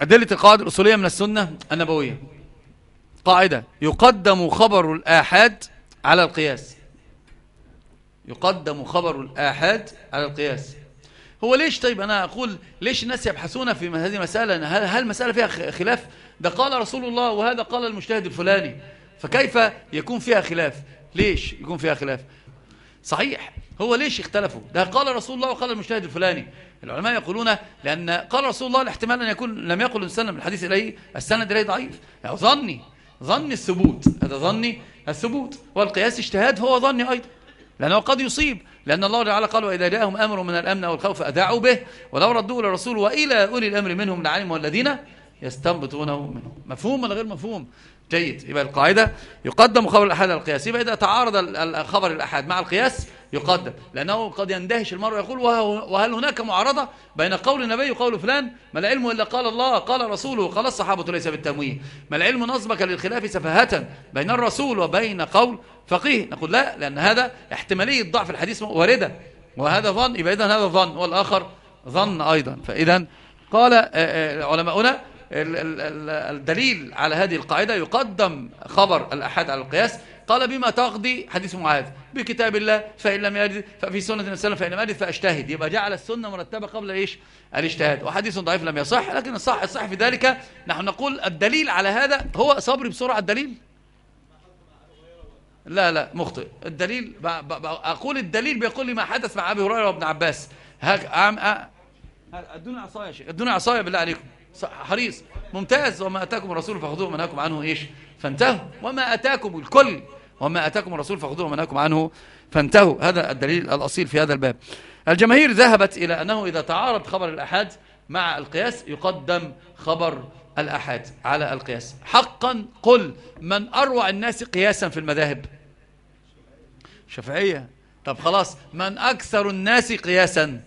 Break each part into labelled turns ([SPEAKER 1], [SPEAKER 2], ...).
[SPEAKER 1] أدلة القواعد الأصولية من السنة النبوية. قاعدة يقدم خبر الآحاد على القياس. يقدم خبر الآحاد على القياس. هو ليش؟ طيب أنا أقول ليش الناس يبحثون في هذه المسألة؟ هل, هل المسألة فيها خلاف؟ ده قال رسول الله وهذا قال المجتهد الفلاني. فكيف يكون فيها خلاف؟ ليش يكون فيها خلاف؟ صحيح. هو ليش اختلفوا؟ ده قال رسول الله وقال المجتهد الفلاني. العلماء يقولون لأن قال رسول الله الاحتمال أن يكون لم يقل السنة من الحديث إليه السند إليه ضعيف. يعني ظني ظني الثبوت. هذا ظني الثبوت. والقياس اجتهاد هو ظني أيضا. لأنه قد يصيب. لأن الله تعالى قال وإذا جاءهم أمر من الأمن أو الخوف أذاعوا به. ولو ردوه للرسول وإلى أولي الأمر منهم لعلموا الذين يستنبطونه منهم. مفهوم ولا غير مفهوم؟ جيد. يبقى القاعدة يقدم خبر الأحد على القياس. يبقى إذا تعارض الخبر الأحد مع القياس يقدم. لأنه قد يندهش المرء يقول وهل هناك معارضة بين قول النبي وقول فلان؟ ما العلم إلا قال الله قال رسوله قال الصحابة ليس بالتمويه. ما العلم نصبك للخلاف سفاهة بين الرسول وبين قول فقيه. نقول لا لأن هذا احتمالية ضعف الحديث واردة. وهذا ظن. يبقى إذن هذا ظن. والآخر ظن أيضا. فإذا قال آه، آه، علماؤنا الدليل على هذه القاعدة يقدم خبر الأحد على القياس. قال بما تقضي حديث معاذ بكتاب الله فإن لم يجد ففي سنة النبي صلى فإن لم يجد فأجتهد. يبقى جعل السنة مرتبة قبل إيش؟ الاجتهاد. وحديث ضعيف لم يصح لكن الصح الصح في ذلك نحن نقول الدليل على هذا هو صبري بسرعة. الدليل؟ لا لا مخطئ. الدليل أقول الدليل بيقول لي ما حدث مع أبي هريرة وابن عباس. هاك ادوني عصايا يا شيخ؟ ادوني عصايا بالله عليكم. حريص. ممتاز. وما أتاكم الرسول فخذوه ومنهاكم عنه. إيش؟ فانتهوا. وما أتاكم الكل. وما أتاكم الرسول فخذوه ومنهاكم عنه. فانتهوا. هذا الدليل الأصيل في هذا الباب. الجماهير ذهبت إلى أنه إذا تعارض خبر الأحاد مع القياس يقدم خبر الأحاد على القياس. حقا قل من أروع الناس قياسا في المذاهب. شفعية. طب خلاص. من أكثر الناس قياسا.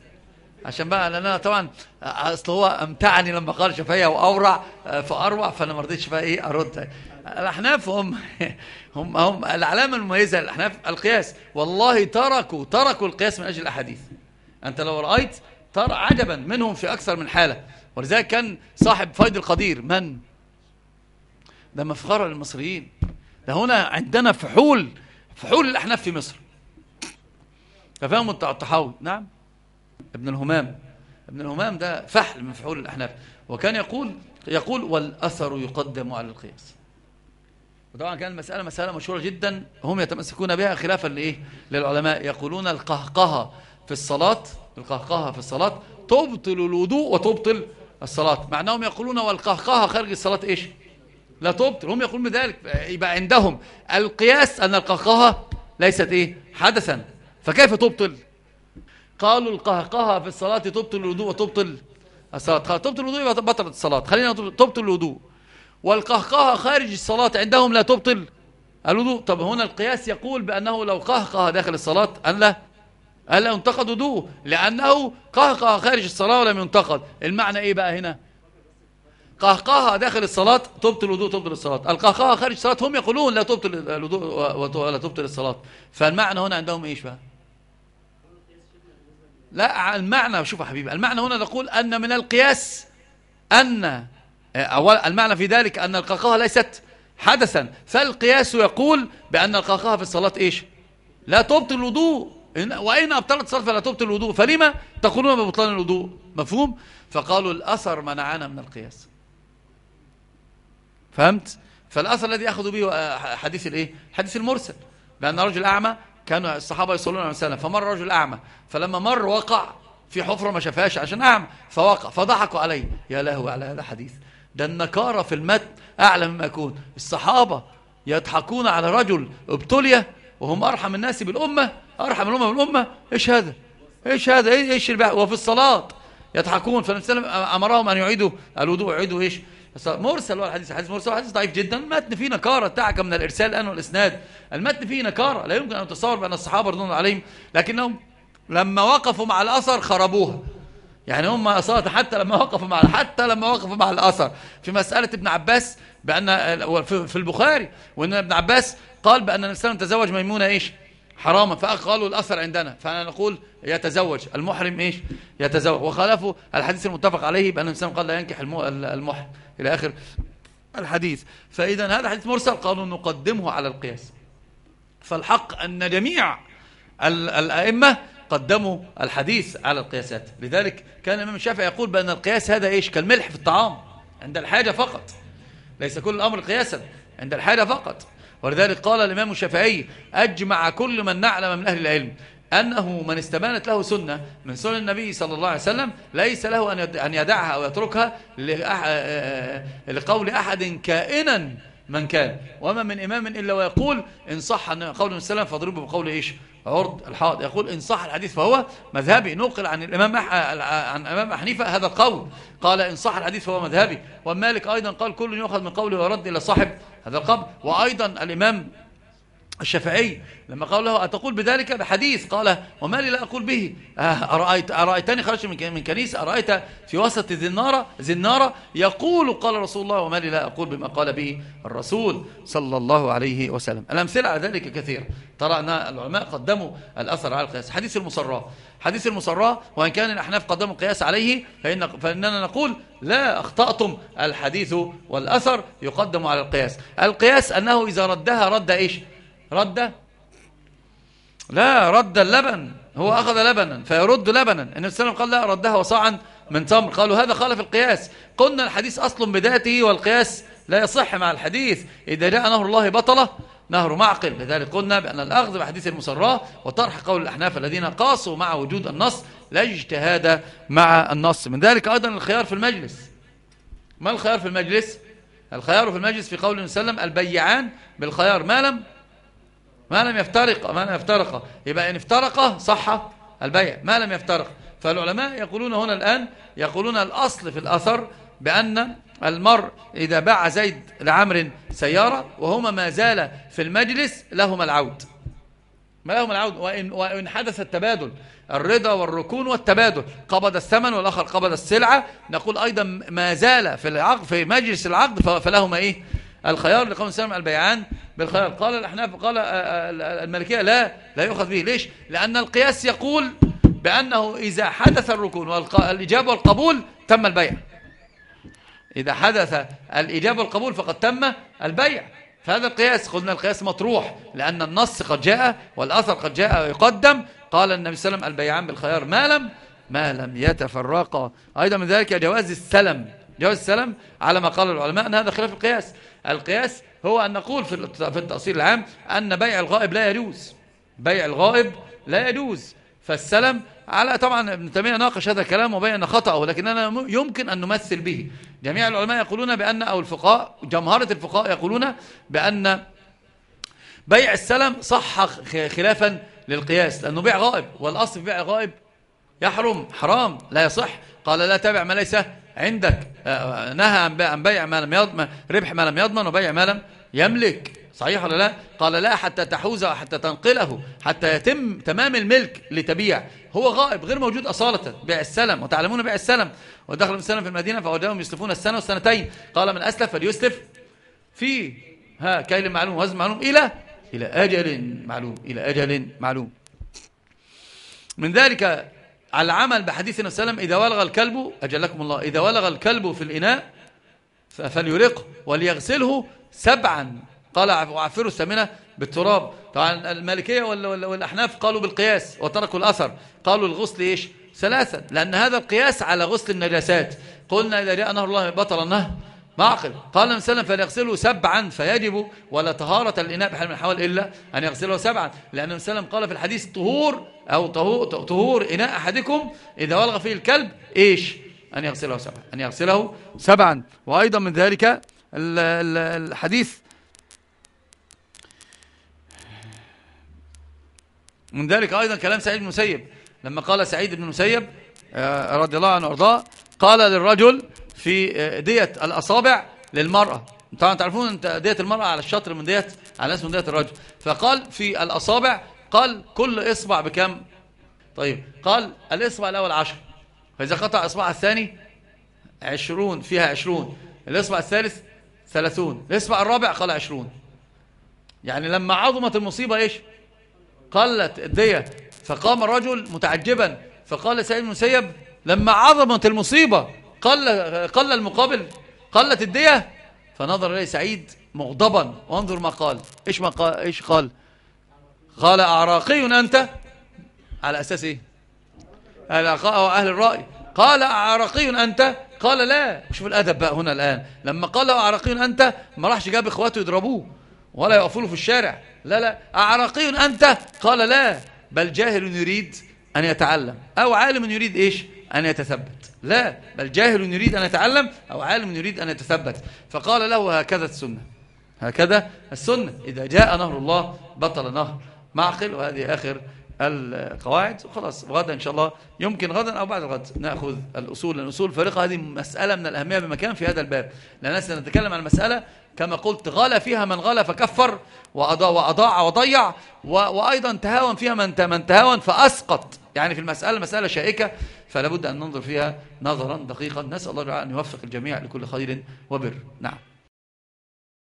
[SPEAKER 1] عشان بقى لأن أنا طبعا أصل هو أمتعني لما قال شفاية وأورع فاروع فأنا ما رضيتش بقى إيه أرد. الأحناف هم هم هم العلامه المميزة للأحناف القياس. والله تركوا تركوا القياس من أجل الأحاديث. أنت لو رأيت ترى عجبا منهم في أكثر من حالة. ولذلك كان صاحب فيض القدير من؟ ده مفخرة للمصريين. ده هنا عندنا فحول فحول الأحناف في مصر. تفهم الطحاوي نعم. ابن الهمام. ابن الهمام ده فحل من فحول الأحناف. وكان يقول يقول والأثر يقدم على القياس. وطبعا كان المسألة مسألة مشهورة جدا هم يتمسكون بها خلافا لإيه؟ للعلماء. يقولون القهقهة في الصلاة القهقهة في الصلاة تبطل الوضوء وتبطل الصلاة. مع أنهم يقولون والقهقهة خارج الصلاة إيش؟ لا تبطل. هم يقولون بذلك. يبقى عندهم القياس أن القهقهة ليست إيه؟ حدثا. فكيف تبطل؟ قالوا القهقهة في الصلاة تبطل الوضوء وتبطل الصلاة. تبطل الوضوء يبقى بطلت الصلاة. خلينا تبطل الوضوء. والقهقهة خارج الصلاة عندهم لا تبطل الوضوء. طب هنا القياس يقول بأنه لو قهقه داخل الصلاة أن لا أن لا ينتقد وضوءه لأنه قهقه خارج الصلاة ولم ينتقد. المعنى إيه بقى هنا؟ قهقهة داخل الصلاة تبطل الوضوء تبطل الصلاة. القهقهة خارج الصلاة هم يقولون لا تبطل الوضوء ولا تبطل الصلاة. فالمعنى هنا عندهم إيش بقى؟ لا المعنى شوف يا حبيبي المعنى هنا نقول أن من القياس أن أول المعنى في ذلك أن القهقهة ليست حدثا فالقياس يقول بأن القهقهة في الصلاة إيش؟ لا تبطل الوضوء. وأين أبطلت الصلاة فلا تبطل الوضوء. فلما؟ تقولون ببطلان الوضوء. مفهوم؟ فقالوا الأثر منعنا من القياس. فهمت؟ فالأثر الذي أخذوا به حديث الإيه؟ حديث المرسل بأن رجل أعمى كانوا الصحابة يصلون على وسلم فمر رجل أعمى فلما مر وقع في حفرة ما شافهاش عشان أعمى فوقع فضحكوا عليه يا لهو على هذا حديث. ده النكارة في المتن أعلى مما يكون. الصحابة يضحكون على رجل ابتلي وهم أرحم الناس بالأمة أرحم الأمة بالأمة. إيش هذا؟ إيش هذا؟ إيش وفي الصلاة يضحكون. فالنبي أمرهم أن يعيدوا الوضوء. يعيدوا إيش؟ مرسل هو الحديث حديث مرسل حديث ضعيف جدا. المتن فيه نكارة تعك من الإرسال الآن والإسناد المتن فيه نكارة لا يمكن أن تتصور بأن الصحابة رضوان عليهم لكنهم لما وقفوا مع الأثر خربوها. يعني هم أصلا حتى لما وقفوا مع حتى لما وقفوا مع الأثر. في مسألة ابن عباس بأن في البخاري وأن ابن عباس قال بأن الإنسان تزوج ميمونة إيش؟ حراما فقالوا الأثر عندنا. فأنا نقول يتزوج. المحرم إيش؟ يتزوج. وخالفوا الحديث المتفق عليه بأن الإنسان قال لا ينكح المحرم. إلى آخر الحديث. فإذا هذا حديث مرسل. قالوا نقدمه على القياس. فالحق أن جميع الأئمة قدموا الحديث على القياسات. لذلك كان الإمام الشافعي يقول بأن القياس هذا إيش؟ كالملح في الطعام. عند الحاجة فقط. ليس كل الأمر قياسا. عند الحاجة فقط. ولذلك قال الإمام الشافعي أجمع كل من نعلم من أهل العلم أنه من استبانت له سنة من سنن النبي صلى الله عليه وسلم ليس له أن يدعها أو يتركها لقول أحد كائنا من كان. وما من إمام إلا ويقول إن صح قول السلام فاضربه بقول إيش؟ عرض الحائط يقول إن صح الحديث فهو مذهبي. نقل عن الإمام عن الإمام حنيفة هذا القول. قال إن صح الحديث فهو مذهبي. ومالك أيضا قال كل يؤخذ من قوله ويرد إلى صاحب هذا القبر. وأيضا الإمام الشافعي لما قال له أتقول بذلك بحديث؟ قال وما لي لا أقول به. آه، أرأيت أرأيتني خرجت من كنيسة أرأيت في وسط زنارة زنارة يقول قال رسول الله وما لي لا أقول بما قال به الرسول صلى الله عليه وسلم. الأمثلة على ذلك كثير. ترى أن العلماء قدموا الأثر على القياس. حديث المصراء حديث المصراء وإن كان الأحناف قدموا القياس عليه فإن فإننا نقول لا أخطأتم. الحديث والأثر يقدم على القياس. القياس أنه إذا ردها رد إيش؟ رد؟ لا رد اللبن. هو أخذ لبنا فيرد لبنا. النبي صلى الله عليه وسلم قال لا ردها وصاعا من تمر. قالوا هذا خالف القياس. قلنا الحديث أصل بذاته والقياس لا يصح مع الحديث. إذا جاء نهر الله بطلة نهر معقل. لذلك قلنا بأن الأخذ بحديث المسراة وطرح قول الأحناف الذين قاسوا مع وجود النص لا اجتهاد مع النص. من ذلك أيضا الخيار في المجلس. ما الخيار في المجلس؟ الخيار في المجلس في قول وسلم البيعان بالخيار ما لم ما لم يفترق ما لم يفترق. يبقى إن افترق صح. البيع. ما لم يفترق. فالعلماء يقولون هنا الآن يقولون الأصل في الأثر بأن المرء إذا باع زيد لعمر سيارة وهما ما زال في المجلس لهما العود. ما لهم العود؟ وإن, وإن حدث التبادل الرضا والركون والتبادل. قبض الثمن والآخر قبض السلعة. نقول أيضا ما زال في العقد في مجلس العقد فلهما إيه؟ الخيار لقوم السلام البيعان بالخيار. قال الأحناف قال آه، آه، الملكية لا لا يؤخذ به. ليش؟ لأن القياس يقول بأنه إذا حدث الركون والإجابة والقبول تم البيع. إذا حدث الإجابة والقبول فقد تم البيع. فهذا القياس قلنا القياس مطروح لأن النص قد جاء والأثر قد جاء ويقدم. قال النبي صلى الله عليه وسلم البيعان بالخيار ما لم ما لم يتفرقا. أيضا من ذلك جواز السلم. جواز السلم على ما قال العلماء أن هذا خلاف القياس. القياس هو أن نقول في التأصيل العام أن بيع الغائب لا يجوز. بيع الغائب لا يجوز. فالسلم على طبعا ابن تيمية ناقش هذا الكلام وبين خطأه ولكننا يمكن أن نمثل به. جميع العلماء يقولون بأن أو الفقهاء جمهرة الفقهاء يقولون بأن بيع السلم صح خلافا للقياس لأنه بيع غائب والأصل في بيع غائب يحرم حرام لا يصح. قال لا تابع ما ليس عندك آه، نهى عن بيع ما لم يضمن ربح ما لم يضمن وبيع ما لم يملك. صحيح ولا لا؟ قال لا حتى تحوزه حتى تنقله حتى يتم تمام الملك لتبيع. هو غائب غير موجود أصالة. بيع السلم. وتعلمون بيع السلم. ودخل السلم في المدينة فوجدهم يسلفون السنة والسنتين. قال من أسلف فليسلف في ها كيل معلوم وزن معلوم إلى إلى أجل معلوم إلى أجل معلوم. من ذلك على العمل بحديث النبي صلى الله عليه وسلم إذا ولغ الكلب أجلكم الله إذا ولغ الكلب في الإناء فليرقه وليغسله سبعا. قال وعفروا الثامنة بالتراب. طبعا المالكية والأحناف قالوا بالقياس وتركوا الأثر. قالوا الغسل إيش؟ ثلاثا. لأن هذا القياس على غسل النجاسات. قلنا إذا جاء نهر الله بطل النهر معقل. قال النبي صلى الله عليه وسلم فليغسله سبعا فيجب ولا طهارة الإناء بحال من الحوال إلا أن يغسله سبعا. لأن النبي صلى الله عليه وسلم قال في الحديث طهور أو طهور إناء أحدكم إذا ولغ فيه الكلب إيش؟ أن يغسله سبعا أن يغسله سبعا. وأيضا من ذلك الحديث من ذلك أيضا كلام سعيد بن مسيب لما قال سعيد بن مسيب آه، رضي الله عنه وأرضاه قال للرجل في آه، دية الأصابع للمرأة. طبعا تعرفون أنت دية المرأة على الشطر من دية على اسم دية الرجل. فقال في الأصابع قال كل إصبع بكم؟ طيب قال الإصبع الأول عشر. فإذا قطع إصبع الثاني عشرون فيها عشرون. الإصبع الثالث ثلاثون. الإصبع الرابع قال عشرون. يعني لما عظمت المصيبة إيش؟ قلت الدية. فقام الرجل متعجبا. فقال سيد المسيب لما عظمت المصيبة قل, قل المقابل قلت الدية؟ فنظر إليه سعيد مغضبا. وانظر ما قال. إيش, ما قال, إيش قال؟ قال أعراقي أنت؟ على أساس إيه؟ أهل الرأي. قال أعراقي أنت؟ قال لا. شوف الأدب بقى هنا الآن. لما قال أعراقي أنت؟ ما راحش جاب إخواته يضربوه. ولا يقفوا له في الشارع. لا لا. أعراقي أنت؟ قال لا. بل جاهل يريد أن يتعلم. أو عالم يريد إيش؟ أن يتثبت. لا بل جاهل يريد أن يتعلم أو عالم يريد أن يتثبت. فقال له هكذا السنة. هكذا السنة. إذا جاء نهر الله بطل نهر معقل وهذه آخر القواعد. وخلاص غدا إن شاء الله يمكن غدا أو بعد الغد نأخذ الأصول. الأصول الفارقة هذه مسألة من الأهمية بمكان في هذا الباب. لأننا سنتكلم عن المسألة كما قلت غلى فيها من غلى فكفر وأضاع, وأضاع وضيع وأيضا تهاون فيها من تهاون فأسقط. يعني في المسألة مسألة شائكة. فلا بد أن ننظر فيها نظرا دقيقا. نسأل الله أن يوفق الجميع لكل خير وبر. نعم.